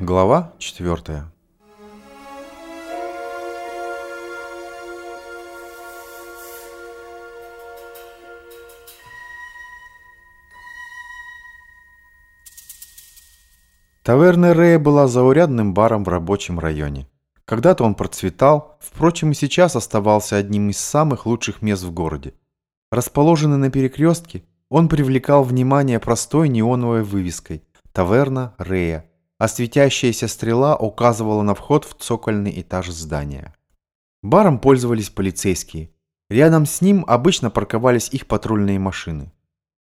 Глава 4 Таверна Рея была заурядным баром в рабочем районе. Когда-то он процветал, впрочем, и сейчас оставался одним из самых лучших мест в городе. Расположенный на перекрестке, он привлекал внимание простой неоновой вывеской «Таверна Рея», а светящаяся стрела указывала на вход в цокольный этаж здания. Баром пользовались полицейские. Рядом с ним обычно парковались их патрульные машины.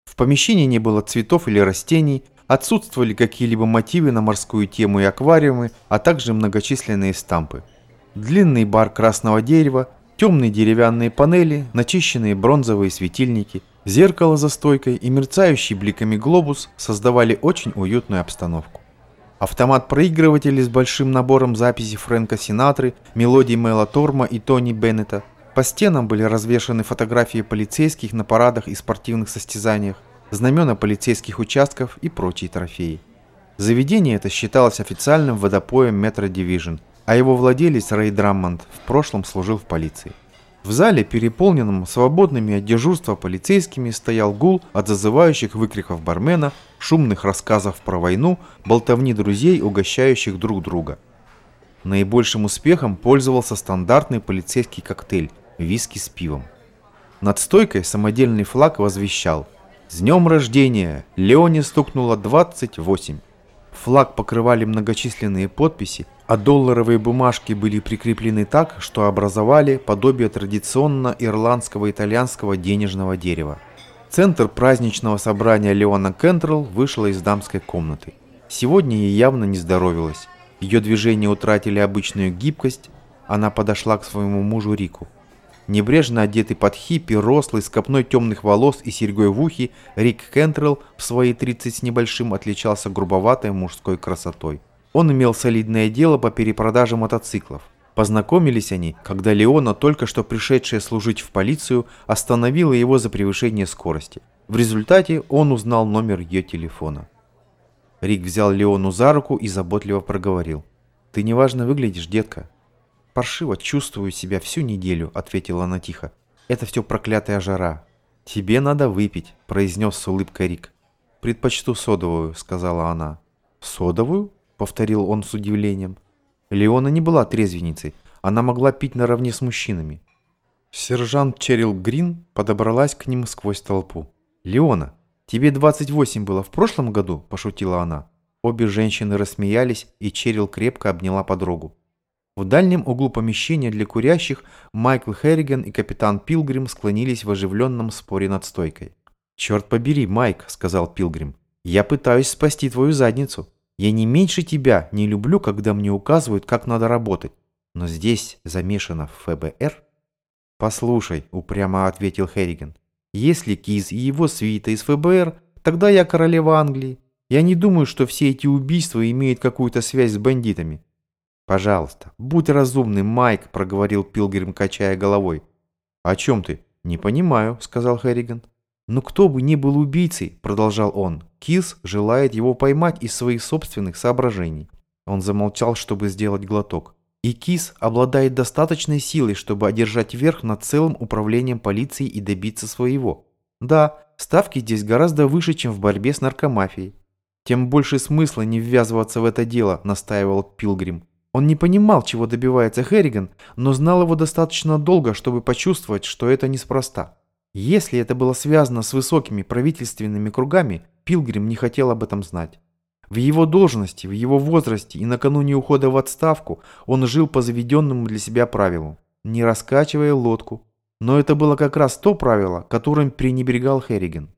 В помещении не было цветов или растений, отсутствовали какие-либо мотивы на морскую тему и аквариумы, а также многочисленные стампы. Длинный бар красного дерева, темные деревянные панели, начищенные бронзовые светильники, зеркало за стойкой и мерцающий бликами глобус создавали очень уютную обстановку. Автомат-проигрыватели с большим набором записей Фрэнка Синатры, мелодий Мэла Торма и Тони Беннета. По стенам были развешаны фотографии полицейских на парадах и спортивных состязаниях, знамена полицейских участков и прочие трофеи. Заведение это считалось официальным водопоем Metro Division, а его владелец Рэй Драммонд в прошлом служил в полиции. В зале, переполненном свободными от дежурства полицейскими, стоял гул от зазывающих выкриков бармена, шумных рассказов про войну, болтовни друзей, угощающих друг друга. Наибольшим успехом пользовался стандартный полицейский коктейль – виски с пивом. Над стойкой самодельный флаг возвещал «С днем рождения! Леоне стукнуло 28!» Флаг покрывали многочисленные подписи, а долларовые бумажки были прикреплены так, что образовали подобие традиционно ирландского итальянского денежного дерева. Центр праздничного собрания Леона Кентрелл вышла из дамской комнаты. Сегодня ей явно не здоровилось. Ее движения утратили обычную гибкость, она подошла к своему мужу Рику. Небрежно одетый под хиппи, рослый, с копной темных волос и серьгой в ухе, Рик Кентрелл в свои 30 с небольшим отличался грубоватой мужской красотой. Он имел солидное дело по перепродаже мотоциклов. Познакомились они, когда Леона, только что пришедшая служить в полицию, остановила его за превышение скорости. В результате он узнал номер ее телефона. Рик взял Леону за руку и заботливо проговорил. «Ты неважно выглядишь, детка. «Паршиво чувствую себя всю неделю», — ответила она тихо. «Это все проклятая жара». «Тебе надо выпить», — произнес с улыбкой Рик. «Предпочту содовую», — сказала она. «Содовую?» — повторил он с удивлением. Леона не была трезвенницей, она могла пить наравне с мужчинами. Сержант Черил Грин подобралась к ним сквозь толпу. «Леона, тебе 28 было в прошлом году?» – пошутила она. Обе женщины рассмеялись, и Черил крепко обняла подругу. В дальнем углу помещения для курящих Майкл Херриган и капитан Пилгрим склонились в оживленном споре над стойкой. «Черт побери, Майк», — сказал Пилгрим, — «я пытаюсь спасти твою задницу. Я не меньше тебя не люблю, когда мне указывают, как надо работать. Но здесь замешано ФБР». «Послушай», — упрямо ответил Херриган, — «если Киз и его свита из ФБР, тогда я королева Англии. Я не думаю, что все эти убийства имеют какую-то связь с бандитами. «Пожалуйста, будь разумным, Майк», — проговорил Пилгрим, качая головой. «О чем ты?» «Не понимаю», — сказал Хэрриган. «Но кто бы ни был убийцей», — продолжал он, — «Кис желает его поймать из своих собственных соображений». Он замолчал, чтобы сделать глоток. И Кис обладает достаточной силой, чтобы одержать верх над целым управлением полиции и добиться своего. Да, ставки здесь гораздо выше, чем в борьбе с наркомафией. Тем больше смысла не ввязываться в это дело, настаивал Пилгрим. Он не понимал, чего добивается Херриган, но знал его достаточно долго, чтобы почувствовать, что это неспроста. Если это было связано с высокими правительственными кругами, Пилгрим не хотел об этом знать. В его должности, в его возрасте и накануне ухода в отставку он жил по заведенному для себя правилу, не раскачивая лодку. Но это было как раз то правило, которым пренебрегал Херриган.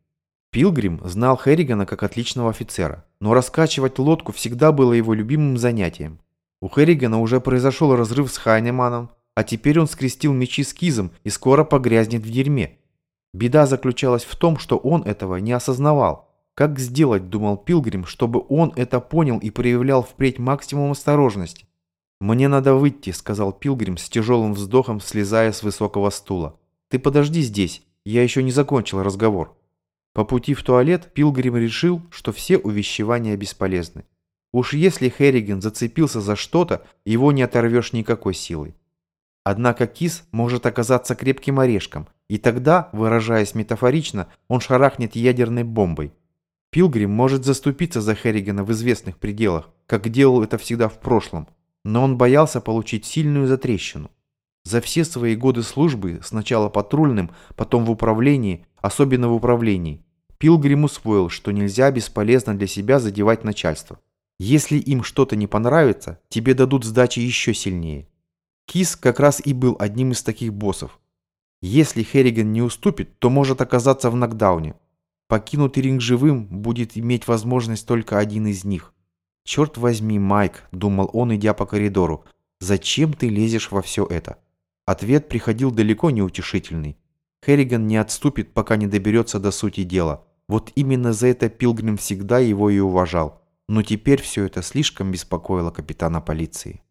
Пилгрим знал Херригана как отличного офицера, но раскачивать лодку всегда было его любимым занятием. У Херригана уже произошел разрыв с Хайнеманом, а теперь он скрестил мечи с Кизом и скоро погрязнет в дерьме. Беда заключалась в том, что он этого не осознавал. Как сделать, думал Пилгрим, чтобы он это понял и проявлял впредь максимум осторожности? «Мне надо выйти», — сказал Пилгрим с тяжелым вздохом, слезая с высокого стула. «Ты подожди здесь, я еще не закончил разговор». По пути в туалет Пилгрим решил, что все увещевания бесполезны. Уж если Херриген зацепился за что-то, его не оторвешь никакой силой. Однако кис может оказаться крепким орешком, и тогда, выражаясь метафорично, он шарахнет ядерной бомбой. Пилгрим может заступиться за Херригана в известных пределах, как делал это всегда в прошлом, но он боялся получить сильную затрещину. За все свои годы службы, сначала патрульным, потом в управлении, особенно в управлении, Пилгрим усвоил, что нельзя бесполезно для себя задевать начальство. Если им что-то не понравится, тебе дадут сдачи еще сильнее. Кис как раз и был одним из таких боссов. Если Херриган не уступит, то может оказаться в нокдауне. Покинутый ринг живым будет иметь возможность только один из них. «Черт возьми, Майк», — думал он, идя по коридору, — «зачем ты лезешь во все это?» Ответ приходил далеко не утешительный. Херриган не отступит, пока не доберется до сути дела. Вот именно за это Пилгрим всегда его и уважал. Но теперь все это слишком беспокоило капитана полиции.